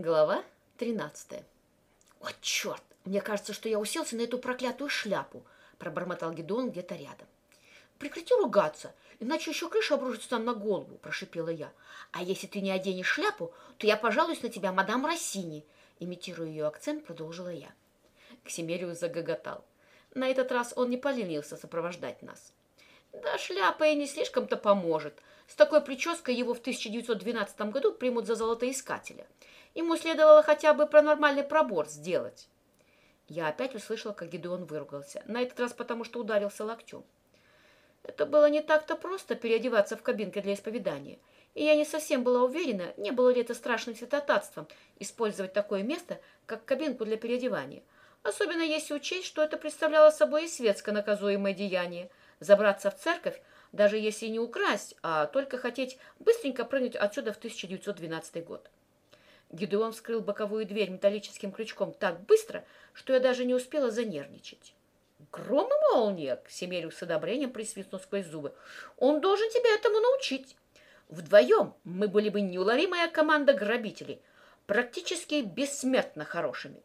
Глава 13. «О, черт! Мне кажется, что я уселся на эту проклятую шляпу!» пробормотал Гедеон где-то рядом. «Прекрати ругаться, иначе еще крыша обрушится нам на голову», прошипела я. «А если ты не оденешь шляпу, то я пожалуюсь на тебя, мадам Рассини», имитируя ее акцент, продолжила я. Ксимериус загоготал. На этот раз он не поленился сопровождать нас. Да шляпа и не слишком-то поможет. С такой прической его в 1912 году примут за золотоискателя. Ему следовало хотя бы про нормальный пробор сделать. Я опять услышала, как Гедеон выругался. На этот раз потому, что ударился локтем. Это было не так-то просто переодеваться в кабинке для исповедания. И я не совсем была уверена, не было ли это страшным святотатством использовать такое место, как кабинку для переодевания. Особенно если учесть, что это представляло собой и светско наказуемое деяние – забраться в церковь, даже если не украсть, а только хотеть быстренько прыгнуть отсюда в 1912 год. Гидеон вскрыл боковую дверь металлическим крючком так быстро, что я даже не успела занервничать. «Гром и молния!» — Семелюк с одобрением присвистнул сквозь зубы. «Он должен тебя этому научить. Вдвоем мы были бы неуловимая команда грабителей, практически бессмертно хорошими.